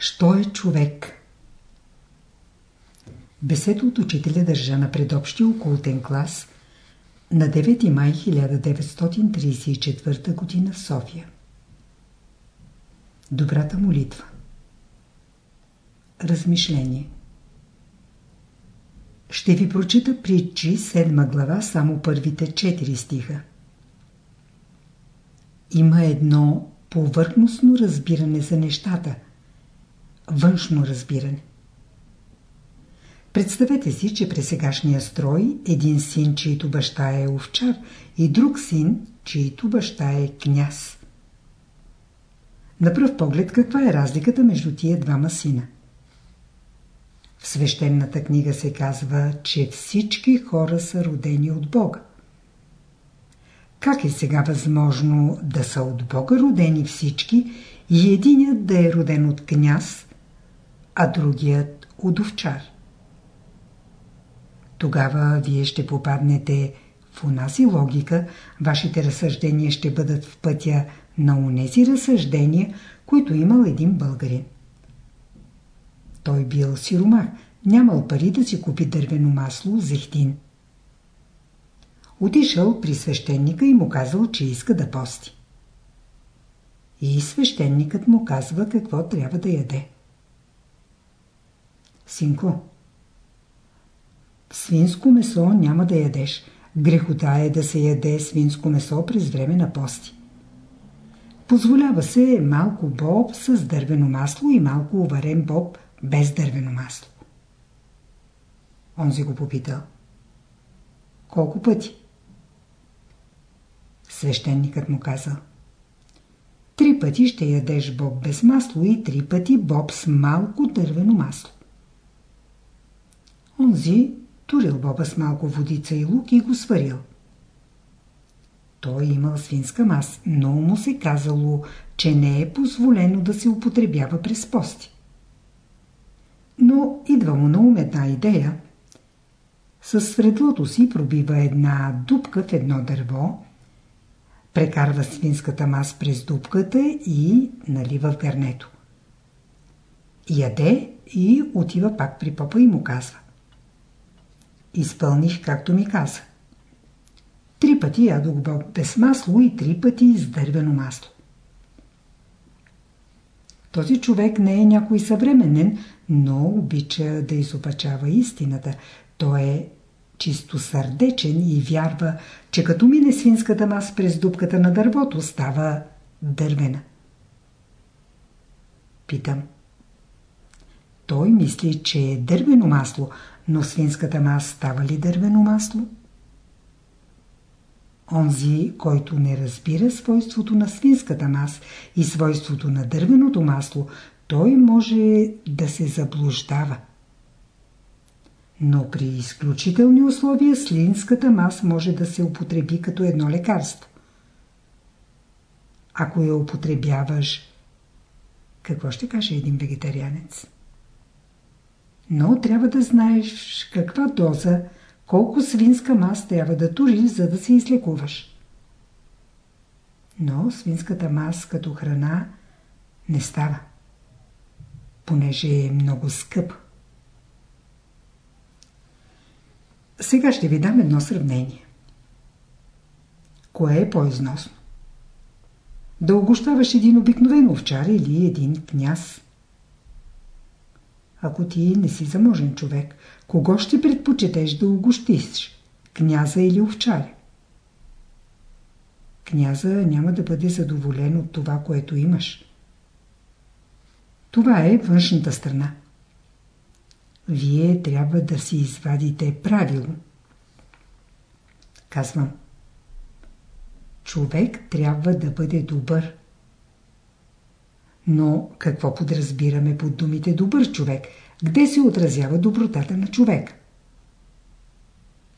Що е човек? Беседа от учителя държа на предобщи окултен клас на 9 май 1934 г. в София. Добрата молитва Размишление Ще ви прочита притчи, седма глава, само първите четири стиха. Има едно повърхностно разбиране за нещата, външно разбиране. Представете си, че при сегашния строй един син, чието баща е овчар, и друг син, чието баща е княз. На пръв поглед каква е разликата между тия двама сина? В свещената книга се казва, че всички хора са родени от Бога. Как е сега възможно да са от Бога родени всички и единият да е роден от княз, а другият от овчар? Тогава вие ще попаднете в унази логика, вашите разсъждения ще бъдат в пътя на унези разсъждения, които имал един българин. Той бил сиромах, нямал пари да си купи дървено масло, зехтин. Отишъл при свещеника и му казал, че иска да пости. И свещеникът му казва какво трябва да яде. Синко, свинско месо няма да ядеш. Грехота е да се яде свинско месо през време на пости. Позволява се малко боб с дървено масло и малко уварен боб без дървено масло. Онзи го попитал. Колко пъти? Свещеникът му казал. Три пъти ще ядеш боб без масло и три пъти боб с малко дървено масло. Онзи турил боба с малко водица и лук и го сварил. Той имал свинска мас, но му се казало, че не е позволено да се употребява през пости. Но идва му на ум една идея. С средлото си пробива една дупка в едно дърво, прекарва свинската мас през дупката и налива в гарнето. Яде и отива пак при попа и му казва. Изпълних както ми каза. Три пъти ядох без масло и три пъти с дървено масло. Този човек не е някой съвременен, но обича да изопачава истината. Той е чисто сърдечен и вярва, че като мине свинската мас през дупката на дървото, става дървена. Питам. Той мисли, че е дървено масло, но свинската мас става ли дървено масло? Онзи, който не разбира свойството на свинската мас и свойството на дървеното масло, той може да се заблуждава. Но при изключителни условия слинската мас може да се употреби като едно лекарство. Ако я употребяваш, какво ще каже един вегетарианец? Но трябва да знаеш каква доза, колко свинска мас трябва да туриш, за да се излекуваш. Но свинската мас като храна не става, понеже е много скъп. Сега ще ви дам едно сравнение. Кое е по-износно? Да огощаваш един обикновен овчар или един княз? Ако ти не си заможен човек, кого ще предпочетеш да огощиш? Княза или овчаря? Княза няма да бъде задоволен от това, което имаш. Това е външната страна. Вие трябва да си извадите правило. Казвам. Човек трябва да бъде добър. Но какво подразбираме под думите добър човек? Где се отразява добротата на човек?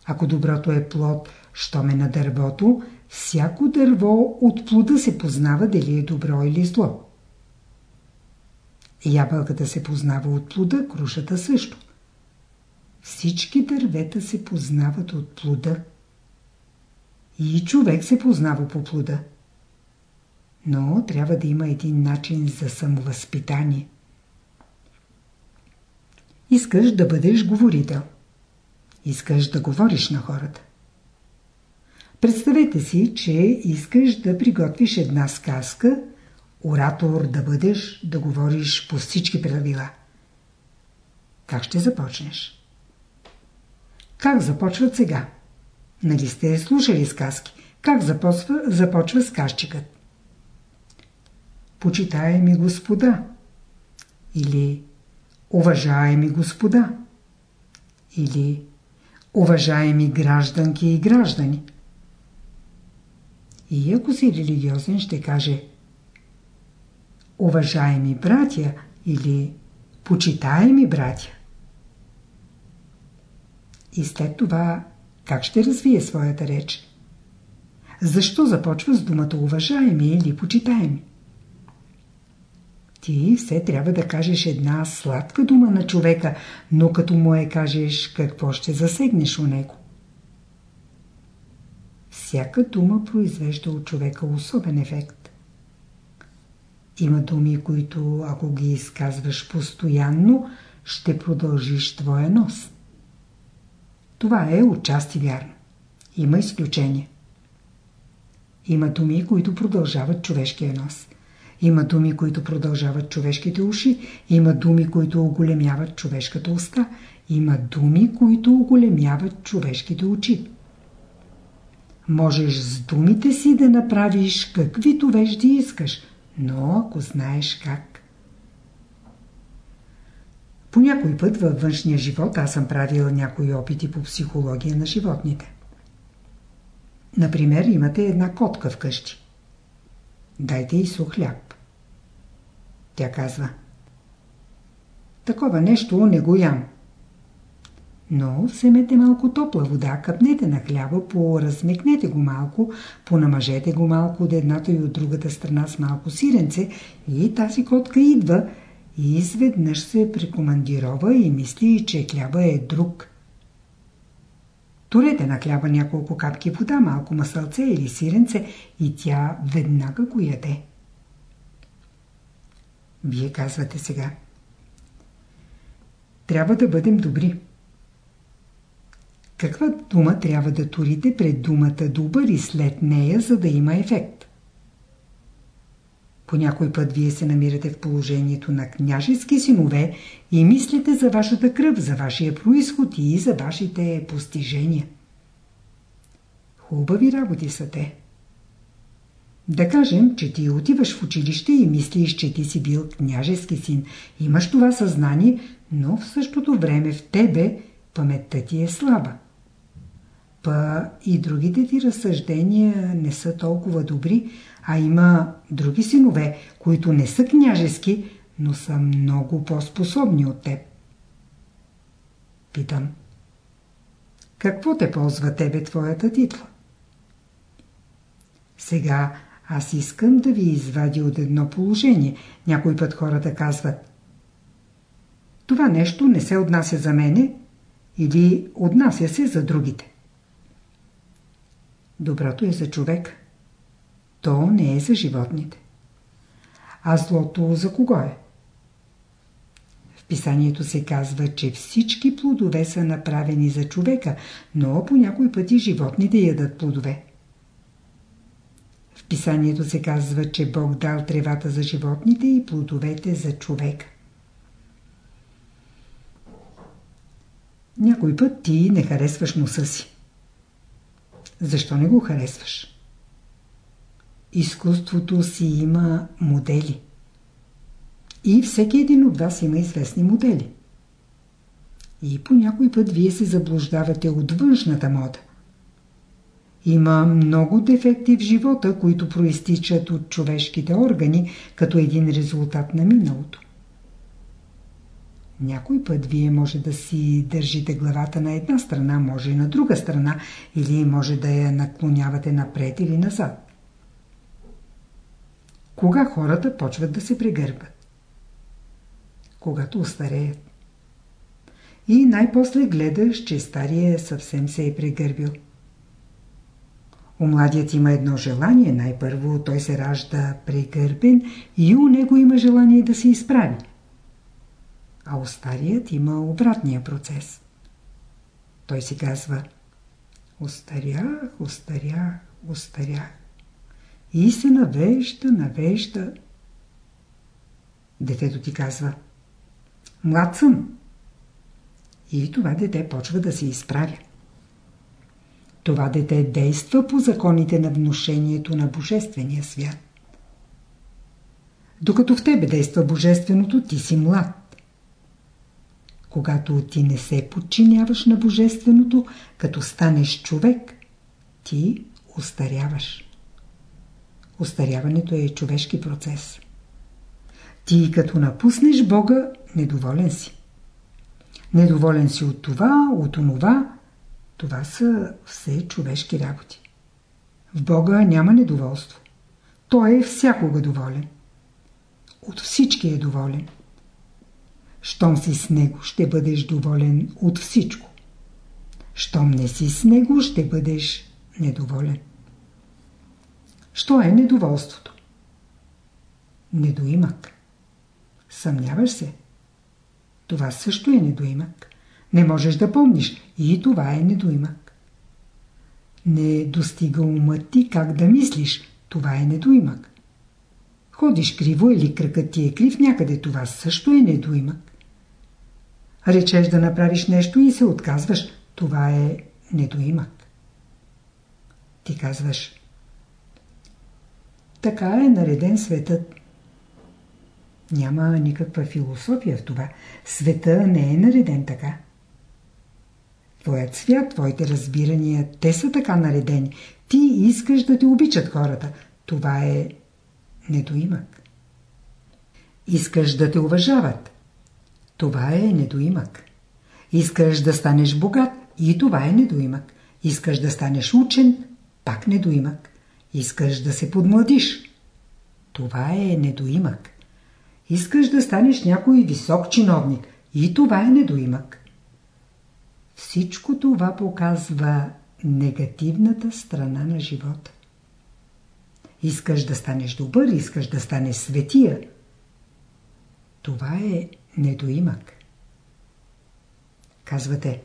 Ако доброто е плод, що ме на дървото, всяко дърво от плода се познава дали е добро или зло. Ябълката се познава от плода, крушата също. Всички дървета се познават от плода. И човек се познава по плода. Но трябва да има един начин за самовъзпитание. Искаш да бъдеш говорител. Искаш да говориш на хората. Представете си, че искаш да приготвиш една сказка, оратор да бъдеш, да говориш по всички правила. Как ще започнеш? Как започват сега? Нали сте слушали сказки? Как започва, започва сказчикът? Почитаеми господа или уважаеми господа или уважаеми гражданки и граждани. И ако си религиозен, ще каже уважаеми братя или почитаеми братя. И след това как ще развие своята реч? Защо започва с думата уважаеми или почитаеми? Ти все трябва да кажеш една сладка дума на човека, но като му е кажеш какво ще засегнеш у него. Всяка дума произвежда от човека особен ефект. Има думи, които ако ги изказваш постоянно, ще продължиш твоя нос. Това е отчасти вярно. Има изключения. Има думи, които продължават човешкия нос. Има думи, които продължават човешките уши. Има думи, които оголемяват човешката уста. Има думи, които оголемяват човешките очи. Можеш с думите си да направиш каквито вежди искаш, но ако знаеш как. По някой път във външния живот аз съм правил някои опити по психология на животните. Например, имате една котка вкъщи. Дайте и сух хляб. Тя казва. Такова нещо не го ям. Но вземете малко топла вода, къпнете на хляба, поразмекнете го малко, понамажете го малко от едната и от другата страна с малко сиренце и тази котка идва и изведнъж се прикомандирова и мисли, че хляба е друг. Турете на хляба няколко капки вода, малко масълце или сиренце и тя веднага го яде. Вие казвате сега. Трябва да бъдем добри. Каква дума трябва да турите пред думата добър и след нея, за да има ефект? По някой път вие се намирате в положението на княжески синове и мислите за вашата кръв, за вашия происход и за вашите постижения. Хубави работи са те. Да кажем, че ти отиваш в училище и мислиш, че ти си бил княжески син. Имаш това съзнание, но в същото време в тебе паметта ти е слаба. Па и другите ти разсъждения не са толкова добри, а има други синове, които не са княжески, но са много по-способни от теб. Питам. Какво те ползва тебе твоята титла? Сега аз искам да ви извадя от едно положение. Някой път хората казват Това нещо не се отнася за мене или отнася се за другите. Доброто е за човек. То не е за животните. А злото за кого е? В писанието се казва, че всички плодове са направени за човека, но по някой пъти животните ядат плодове. Писанието се казва, че Бог дал тревата за животните и плодовете за човека. Някой път ти не харесваш носа си. Защо не го харесваш? Изкуството си има модели. И всеки един от вас има известни модели. И по някой път вие се заблуждавате от външната мода. Има много дефекти в живота, които проистичат от човешките органи, като един резултат на миналото. Някой път вие може да си държите главата на една страна, може и на друга страна, или може да я наклонявате напред или назад. Кога хората почват да се прегърбат? Когато устареят. И най-после гледаш, че стария съвсем се е прегърбил. У младият има едно желание, най-първо той се ражда прегърбен и у него има желание да се изправи. а у старият има обратния процес. Той си казва Остарях, остарях, остарях. И се навежда, навежда. Детето ти казва Млад съм. И това дете почва да се изправя. Това дете действа по законите на внушението на Божествения свят. Докато в тебе действа Божественото, ти си млад. Когато ти не се подчиняваш на Божественото, като станеш човек, ти устаряваш. Остаряването е човешки процес. Ти като напуснеш Бога, недоволен си. Недоволен си от това, от онова. Това са все човешки работи. В Бога няма недоволство. Той е всякога доволен. От всички е доволен. Щом си с него, ще бъдеш доволен от всичко. Щом не си с него, ще бъдеш недоволен. Що е недоволството? Недоимък. Съмняваш се? Това също е недоимък. Не можеш да помниш. И това е недоимък. Не достига умът ти как да мислиш. Това е недоимък. Ходиш криво или кръкът ти е крив някъде. Това също е недоимък. Речеш да направиш нещо и се отказваш. Това е недоимък. Ти казваш. Така е нареден светът. Няма никаква философия в това. Света не е нареден така. Твоят свят, твоите разбирания, те са така наредени. Ти искаш да те обичат хората. Това е недоимък. Искаш да те уважават. Това е недоимък. Искаш да станеш богат. И това е недоимък. Искаш да станеш учен. Пак недоимък. Искаш да се подмладиш. Това е недоимък. Искаш да станеш някой висок чиновник. И това е недоимък. Всичко това показва негативната страна на живота. Искаш да станеш добър, искаш да станеш светия. Това е недоимък. Казвате,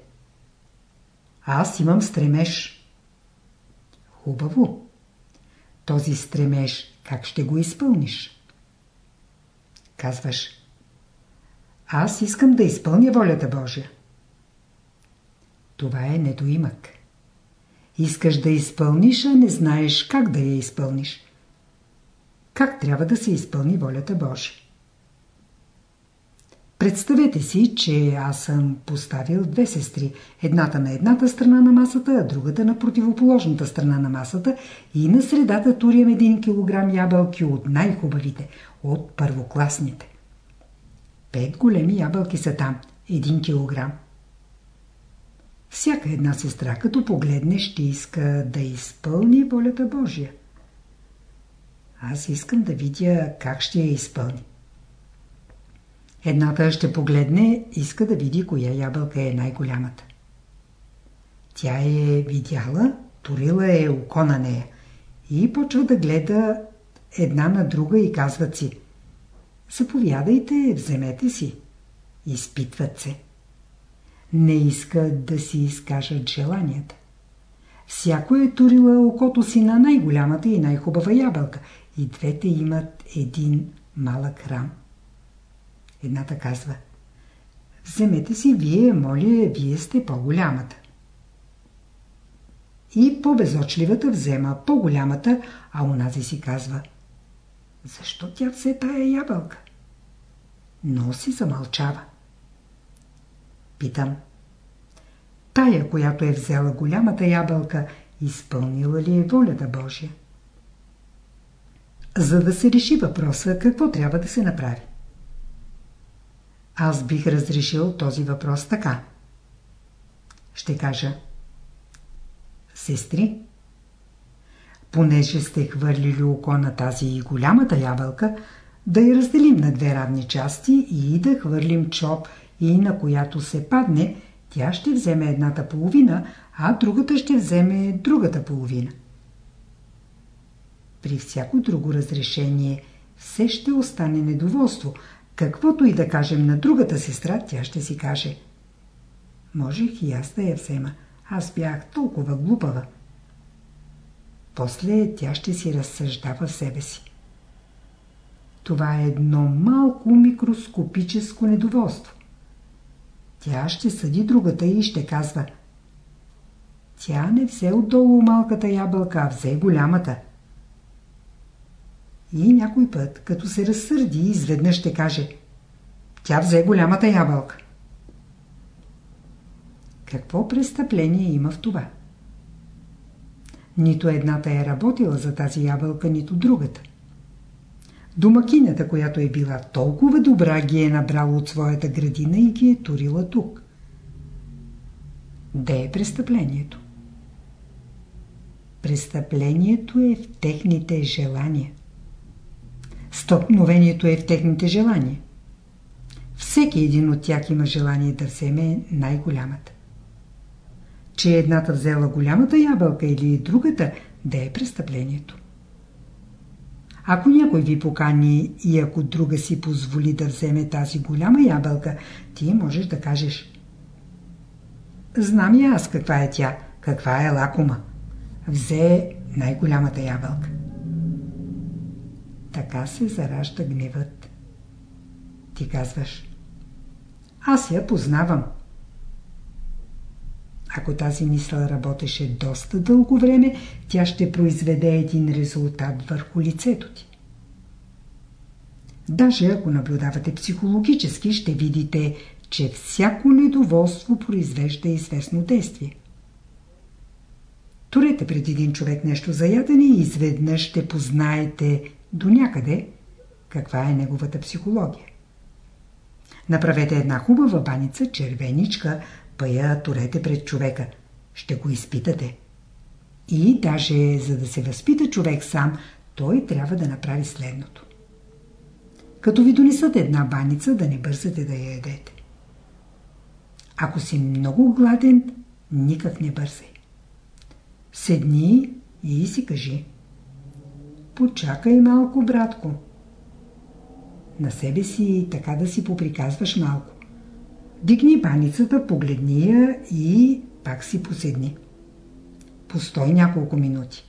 аз имам стремеж. Хубаво. Този стремеж как ще го изпълниш? Казваш, аз искам да изпълня волята Божия. Това е недоимък. Искаш да изпълниш, а не знаеш как да я изпълниш. Как трябва да се изпълни волята Божия? Представете си, че аз съм поставил две сестри. Едната на едната страна на масата, а другата на противоположната страна на масата и на средата турям един килограм ябълки от най-хубавите, от първокласните. Пет големи ябълки са там, един килограм. Всяка една сестра, като погледне, ще иска да изпълни волята Божия. Аз искам да видя как ще я изпълни. Едната ще погледне, иска да види коя ябълка е най-голямата. Тя е видяла, турила е око на нея и почва да гледа една на друга и казват си Заповядайте, вземете си. Изпитват се. Не искат да си изкажат желанията. Всяко е турила окото си на най-голямата и най-хубава ябълка и двете имат един малък храм. Едната казва Вземете си вие, моля, вие сте по-голямата. И по-безочливата взема по-голямата, а унази си казва Защо тя взе тая ябълка? Но си замълчава. Питам. Тая, която е взела голямата ябълка, изпълнила ли е волята Божия? За да се реши въпроса, какво трябва да се направи? Аз бих разрешил този въпрос така. Ще кажа. Сестри, понеже сте хвърлили око на тази и голямата ябълка, да я разделим на две равни части и да хвърлим чоп и на която се падне, тя ще вземе едната половина, а другата ще вземе другата половина. При всяко друго разрешение все ще остане недоволство – Каквото и да кажем на другата сестра, тя ще си каже. Можех и аз да я взема. Аз бях толкова глупава. После тя ще си разсъждава в себе си. Това е едно малко микроскопическо недоволство. Тя ще съди другата и ще казва Тя не взе отдолу малката ябълка, а взе голямата. И някой път, като се разсърди, изведнъж ще каже Тя взе голямата ябълка. Какво престъпление има в това? Нито едната е работила за тази ябълка, нито другата. Домакинята, която е била толкова добра, ги е набрала от своята градина и ги е турила тук. Де е престъплението? Престъплението е в техните желания. Стълкновението е в техните желания. Всеки един от тях има желание да вземе най-голямата. Че едната взела голямата ябълка или другата, да е престъплението. Ако някой ви покани и ако друга си позволи да вземе тази голяма ябълка, ти можеш да кажеш Знам и аз каква е тя, каква е лакома. Взе най-голямата ябълка. Така се заражда гневът. Ти казваш Аз я познавам. Ако тази мисъл работеше доста дълго време, тя ще произведе един резултат върху лицето ти. Даже ако наблюдавате психологически, ще видите, че всяко недоволство произвежда известно действие. Турете пред един човек нещо за ядене и изведнъж ще познаете до някъде каква е неговата психология. Направете една хубава баница, червеничка, па я турете пред човека. Ще го изпитате. И даже за да се възпита човек сам, той трябва да направи следното. Като ви донесат една баница, да не бързате да я ядете. Ако си много гладен, никак не бързай. Седни и си кажи. Почакай малко, братко. На себе си така да си поприказваш малко. Дигни баницата, погледни я и пак си поседни. Постой няколко минути.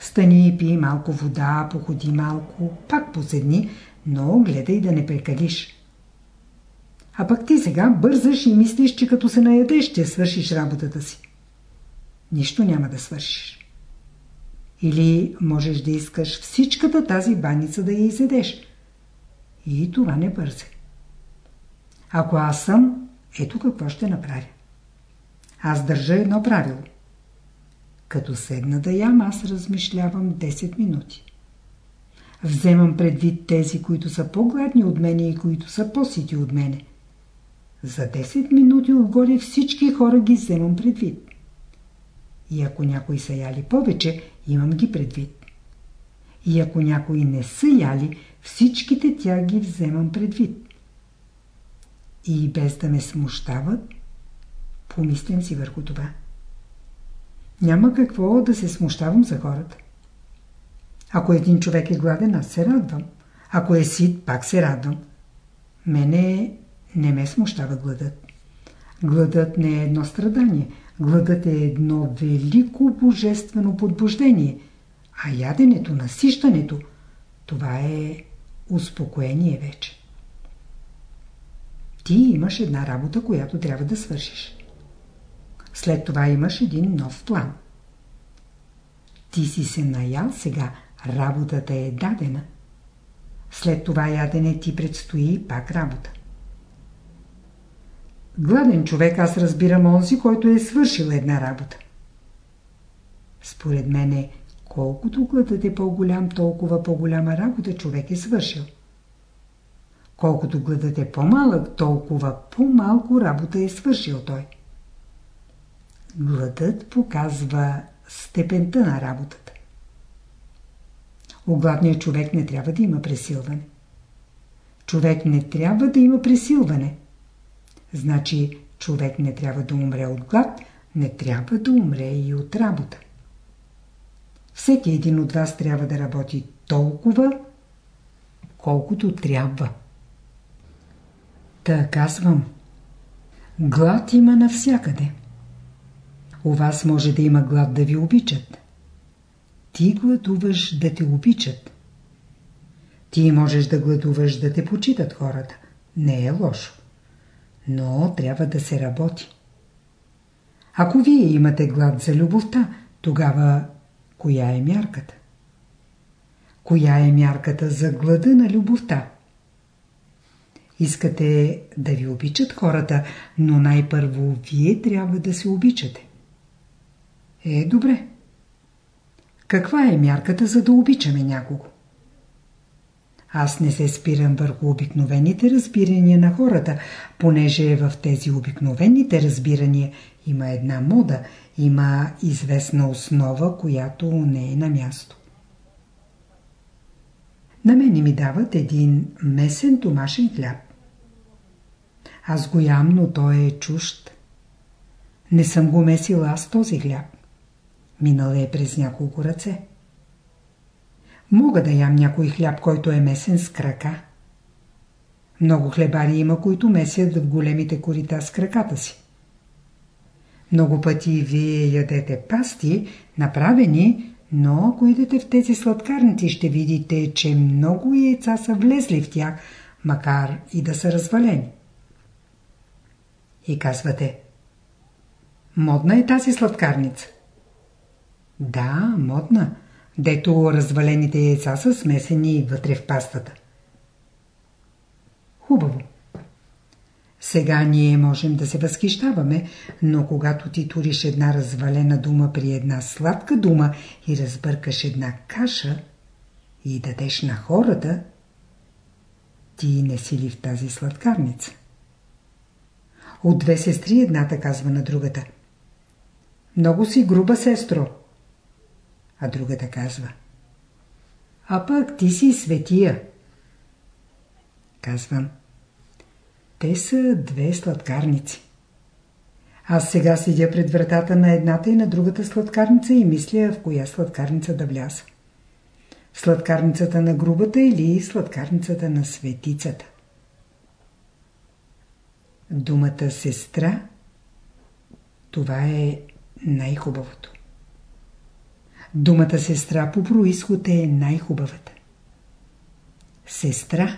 Стани и пий малко вода, походи малко, пак поседни, но гледай да не прекалиш. А пък ти сега бързаш и мислиш, че като се наядеш, ще свършиш работата си. Нищо няма да свършиш. Или можеш да искаш всичката тази баница да я изедеш. И това не бързе. Ако аз съм, ето какво ще направя. Аз държа едно правило. Като седна да ям, аз размишлявам 10 минути. Вземам предвид тези, които са по-гладни от мене и които са по-сити от мене. За 10 минути отгоре всички хора ги вземам предвид. И ако някои са яли повече, имам ги предвид. И ако някои не са яли, всичките тя ги вземам предвид. И без да ме смущават, помислям си върху това. Няма какво да се смущавам за хората. Ако един човек е гладен, аз се радвам. Ако е сит, пак се радвам. Мене не ме смущава гладът. Гладът не е едно страдание. Гладът е едно велико божествено подбуждение. А яденето, насищането, това е успокоение вече. Ти имаш една работа, която трябва да свършиш. След това имаш един нов план. Ти си се наял сега, работата е дадена. След това ядене ти предстои пак работа. Гладен човек аз разбирам онзи, който е свършил една работа. Според мене, колкото гладът е по-голям, толкова по-голяма работа човек е свършил. Колкото гладът е по-малък, толкова по-малко работа е свършил той. Гладът показва степента на работата. У гладния човек не трябва да има пресилване. Човек не трябва да има пресилване. Значи човек не трябва да умре от глад, не трябва да умре и от работа. Всеки един от вас трябва да работи толкова, колкото трябва. Та казвам. Глад има навсякъде. У вас може да има глад да ви обичат. Ти гладуваш да те обичат. Ти можеш да гладуваш да те почитат хората. Не е лошо. Но трябва да се работи. Ако вие имате глад за любовта, тогава коя е мярката? Коя е мярката за глада на любовта? Искате да ви обичат хората, но най-първо вие трябва да се обичате. Е, добре. Каква е мярката за да обичаме някого? Аз не се спирам върху обикновените разбирания на хората, понеже в тези обикновените разбирания има една мода, има известна основа, която не е на място. На мене ми дават един месен домашен хляб. Аз го ям, но той е чужд. Не съм го месил аз този хляб. Минал е през няколко ръце. Мога да ям някой хляб, който е месен с крака. Много хлебари има, които месят в големите корита с краката си. Много пъти вие ядете пасти, направени, но ако идете в тези сладкарници, ще видите, че много яйца са влезли в тях, макар и да са развалени. И казвате, модна е тази сладкарница. Да, модна, дето развалените яйца са смесени вътре в пастата. Хубаво. Сега ние можем да се възхищаваме, но когато ти туриш една развалена дума при една сладка дума и разбъркаш една каша и дадеш на хората, ти не си ли в тази сладкарница? От две сестри едната казва на другата. Много си груба, сестро. А другата казва. А пък ти си светия. Казвам. Те са две сладкарници. Аз сега седя пред вратата на едната и на другата сладкарница и мисля в коя сладкарница да вляза. Сладкарницата на грубата или сладкарницата на светицата. Думата сестра това е най-хубавото. Думата сестра по происход е най-хубавата. Сестра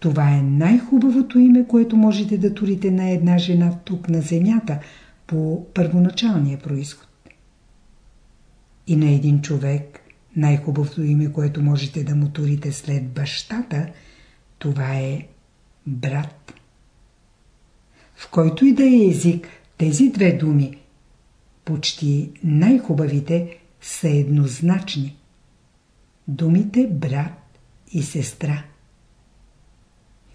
това е най-хубавото име, което можете да турите на една жена тук на земята по първоначалния происход. И на един човек най-хубавото име, което можете да му турите след бащата, това е брат. В който и да е език, тези две думи, почти най-хубавите, са еднозначни. Думите брат и сестра.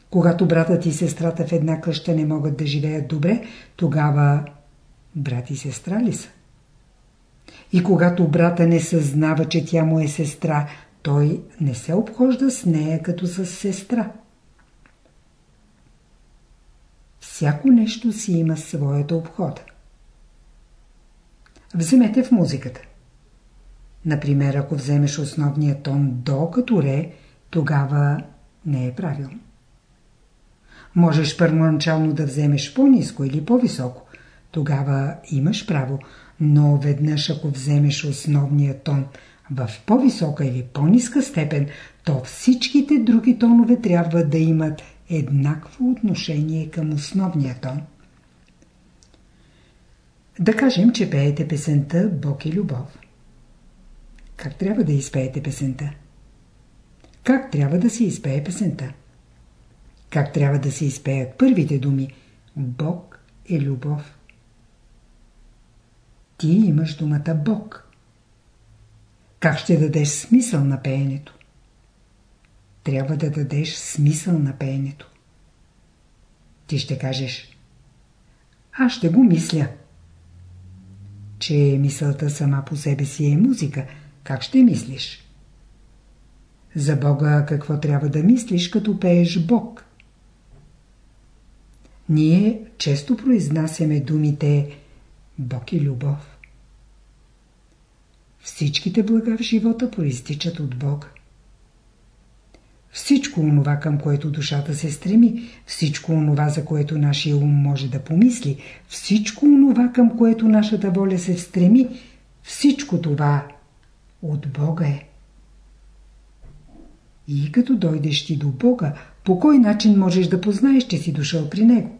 Когато братът и сестрата в една къща не могат да живеят добре, тогава брат и сестра ли са? И когато брата не съзнава, че тя му е сестра, той не се обхожда с нея като с сестра. Всяко нещо си има своята обхода. Вземете в музиката. Например, ако вземеш основния тон до като ре, тогава не е правилно. Можеш първоначално да вземеш по-низко или по-високо. Тогава имаш право, но веднъж ако вземеш основния тон в по-висока или по-ниска степен, то всичките други тонове трябва да имат еднакво отношение към основния тон. Да кажем, че пеете песента Бог и любов. Как трябва да изпеете песента? Как трябва да се изпее песента? Как трябва да се изпеят първите думи? Бог е любов. Ти имаш думата Бог. Как ще дадеш смисъл на пеенето? Трябва да дадеш смисъл на пеенето. Ти ще кажеш Аз ще го мисля. Че мисълта сама по себе си е музика. Как ще мислиш? За Бога какво трябва да мислиш, като пееш Бог? Ние често произнасяме думите Бог и любов. Всичките блага в живота проистичат от Бога. Всичко онова, към което душата се стреми, всичко онова, за което нашия ум може да помисли, всичко онова, към което нашата воля се стреми, всичко това от Бога е. И като дойдеш ти до Бога, по кой начин можеш да познаеш, че си дошъл при Него?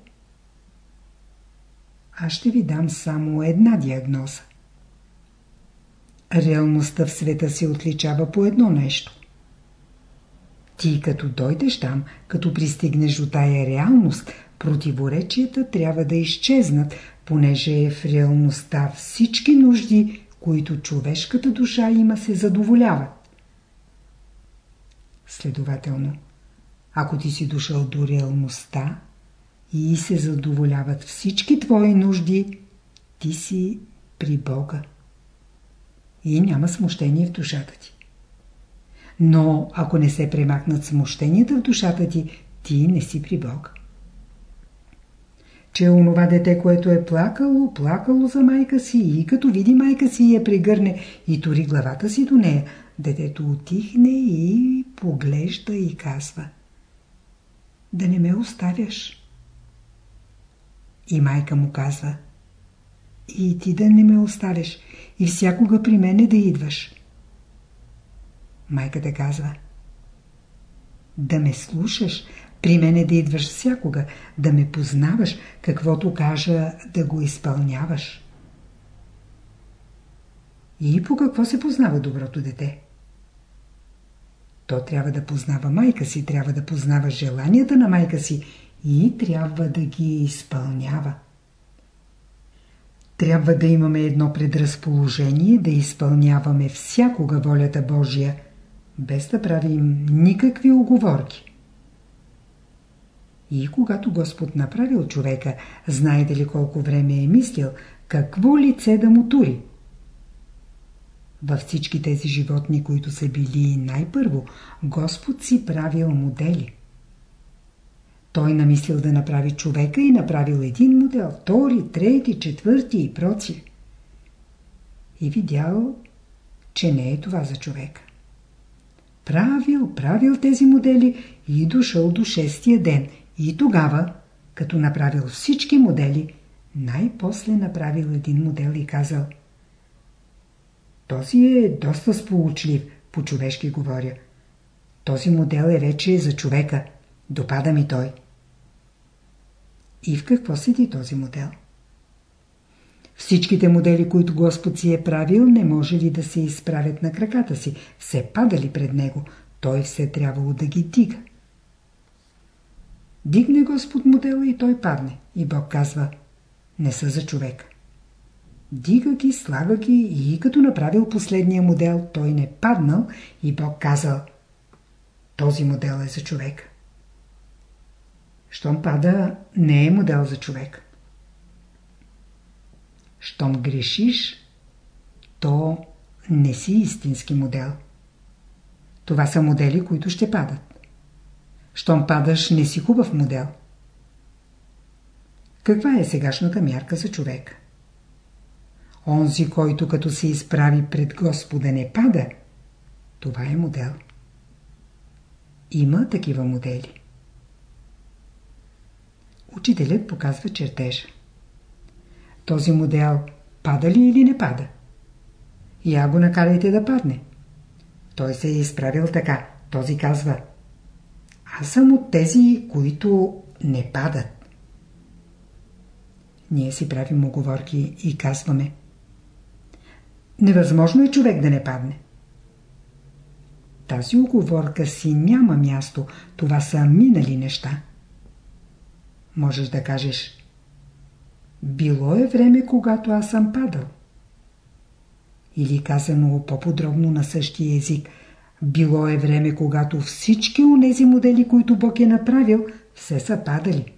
Аз ще ви дам само една диагноза. Реалността в света се отличава по едно нещо. Ти като дойдеш там, като пристигнеш до тая реалност, противоречията трябва да изчезнат, понеже в реалността всички нужди, които човешката душа има, се задоволяват. Следователно, ако ти си дошъл до реалността и се задоволяват всички твои нужди, ти си при Бога. И няма смущение в душата ти. Но ако не се премахнат смущенията в душата ти, ти не си при Бог. Че онова дете, което е плакало, плакало за майка си и като види майка си я прегърне и тори главата си до нея, детето отихне и поглежда и казва Да не ме оставяш. И майка му казва И ти да не ме оставяш и всякога при мене да идваш. Майката казва Да ме слушаш, при мене да идваш всякога, да ме познаваш, каквото кажа да го изпълняваш. И по какво се познава доброто дете? То трябва да познава майка си, трябва да познава желанията на майка си и трябва да ги изпълнява. Трябва да имаме едно предразположение да изпълняваме всякога волята Божия – без да правим никакви оговорки. И когато Господ направил човека, знаете ли колко време е мислил, какво лице да му тури? Във всички тези животни, които са били най-първо, Господ си правил модели. Той намислил да направи човека и направил един модел, втори, трети, четвърти и прочие. И видял, че не е това за човека. Правил, правил тези модели и дошъл до шестия ден. И тогава, като направил всички модели, най-после направил един модел и казал Този е доста сполучлив, по-човешки говоря. Този модел е вече за човека. Допада ми той. И в какво седи този модел? Всичките модели, които Господ си е правил, не може ли да се изправят на краката си? Все падали пред него. Той все трябвало да ги дига. Дигне Господ модела и той падне. И Бог казва, не са за човек. Дига ги, слага ги и като направил последния модел, той не паднал и Бог казал, този модел е за човек. Щом пада, не е модел за човек. Щом грешиш, то не си истински модел. Това са модели, които ще падат. Щом падаш, не си хубав модел. Каква е сегашната мярка за човек? Онзи, който като се изправи пред Господа не пада, това е модел. Има такива модели. Учителят показва чертежа. Този модел пада ли или не пада? Я го накарайте да падне. Той се е изправил така. Този казва Аз съм от тези, които не падат. Ние си правим оговорки и казваме Невъзможно е човек да не падне. Тази оговорка си няма място. Това са минали неща. Можеш да кажеш било е време, когато аз съм падал. Или казано по-подробно на същия език, било е време, когато всички онези модели, които Бог е направил, все са падали.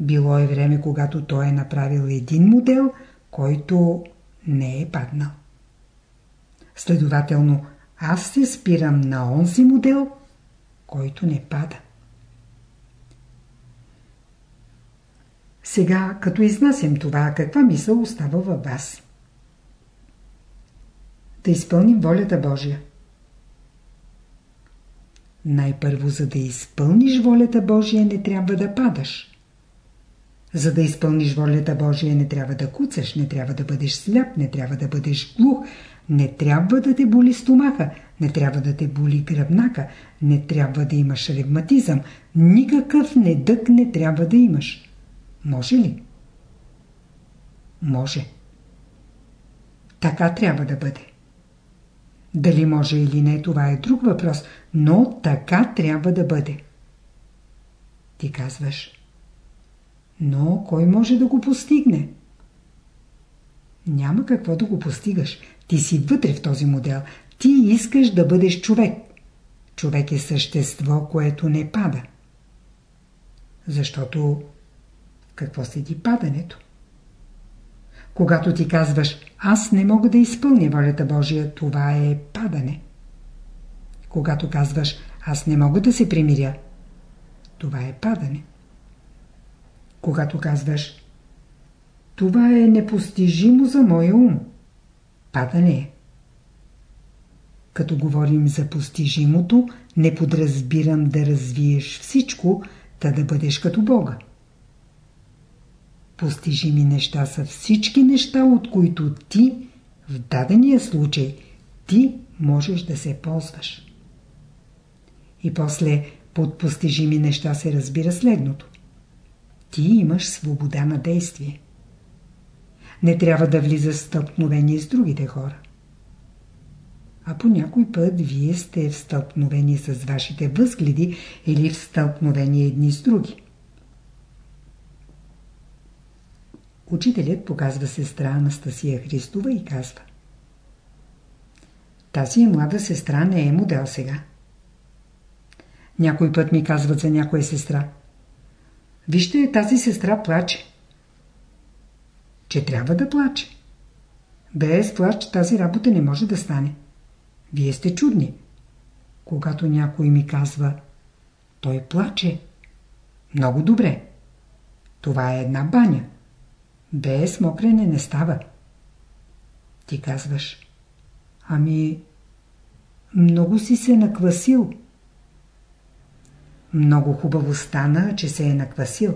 Било е време, когато Той е направил един модел, който не е паднал. Следователно, аз се спирам на онзи модел, който не пада. Сега, като изнасям това, каква мисъл остава във вас? Да изпълним волята Божия. Най-първо, за да изпълниш волята Божия, не трябва да падаш. За да изпълниш волята Божия, не трябва да куцаш, не трябва да бъдеш сляп, не трябва да бъдеш глух, не трябва да те боли стомаха, не трябва да те боли гръбнака, не трябва да имаш ревматизъм, никакъв недък не трябва да имаш. Може ли? Може. Така трябва да бъде. Дали може или не, това е друг въпрос, но така трябва да бъде. Ти казваш. Но кой може да го постигне? Няма какво да го постигаш. Ти си вътре в този модел. Ти искаш да бъдеш човек. Човек е същество, което не пада. Защото какво седи падането? Когато ти казваш аз не мога да изпълня волята Божия, това е падане. Когато казваш аз не мога да се примиря, това е падане. Когато казваш това е непостижимо за моя ум, падане е. Като говорим за постижимото, не подразбирам да развиеш всичко, та да бъдеш като Бога. Постижими неща са всички неща, от които ти, в дадения случай, ти можеш да се ползваш. И после под постижими неща се разбира следното. Ти имаш свобода на действие. Не трябва да влиза в стълкновение с другите хора. А по някой път вие сте в стълкновение с вашите възгледи или в стълкновение едни с други. Учителят показва сестра Анастасия Христова и казва Тази млада сестра не е модел сега. Някой път ми казват за някоя сестра Вижте, тази сестра плаче. Че трябва да плаче. Без плач тази работа не може да стане. Вие сте чудни. Когато някой ми казва Той плаче. Много добре. Това е една баня. Без мокрене не става. Ти казваш. Ами, много си се наквасил. Много хубаво стана, че се е наквасил.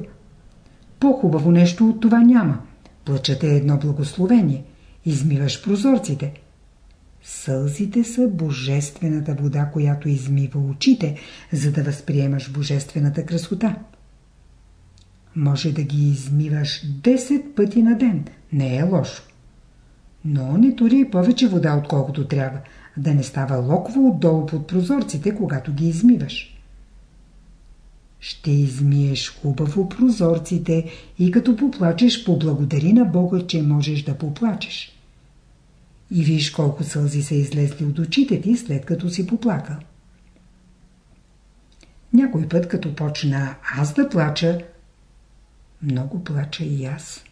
По-хубаво нещо от това няма. Плачът е едно благословение. Измиваш прозорците. Сълзите са божествената вода, която измива очите, за да възприемаш божествената красота. Може да ги измиваш 10 пъти на ден. Не е лошо. Но не тури повече вода, отколкото трябва, да не става локво отдолу под прозорците, когато ги измиваш. Ще измиеш хубаво прозорците и като поплачеш, поблагодари на Бога, че можеш да поплачеш. И виж колко сълзи са излезли от очите ти, след като си поплакал. Някой път, като почна аз да плача, много плача и аз.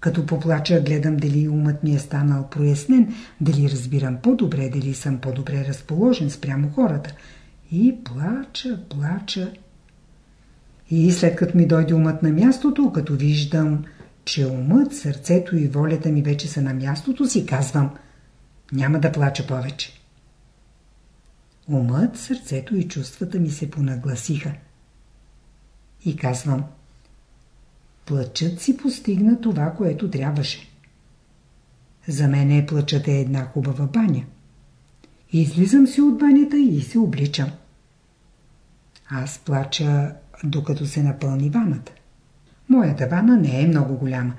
Като поплача, гледам дали умът ми е станал прояснен, дали разбирам по-добре, дали съм по-добре разположен спрямо хората. И плача, плача. И след като ми дойде умът на мястото, като виждам, че умът, сърцето и волята ми вече са на мястото си, казвам, няма да плача повече. Умът, сърцето и чувствата ми се понагласиха. И казвам, Плачът си постигна това, което трябваше. За мен е плачът е една хубава баня. Излизам си от банята и се обличам. Аз плача, докато се напълни ваната. Моята вана не е много голяма.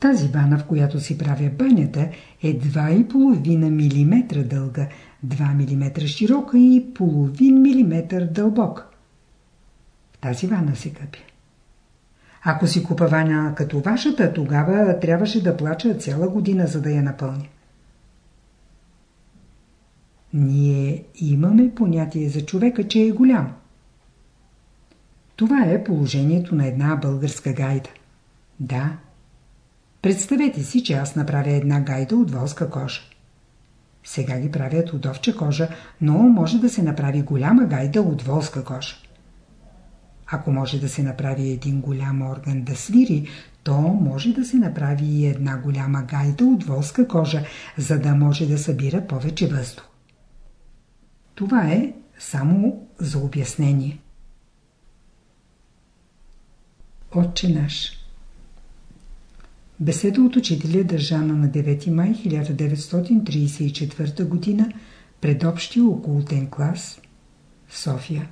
Тази вана, в която си правя банята, е 2,5 мм дълга, 2 мм широка и половин милиметър дълбок. В тази вана се къпя. Ако си купа ваня като вашата, тогава трябваше да плача цяла година, за да я напълня. Ние имаме понятие за човека, че е голям. Това е положението на една българска гайда. Да. Представете си, че аз направя една гайда от волска кожа. Сега ги правят от овча кожа, но може да се направи голяма гайда от волска кожа. Ако може да се направи един голям орган да свири, то може да се направи и една голяма гайда от волска кожа, за да може да събира повече въздух. Това е само за обяснение. Отче наш Беседа от учителя държана на 9 май 1934 г. пред общия окултен клас София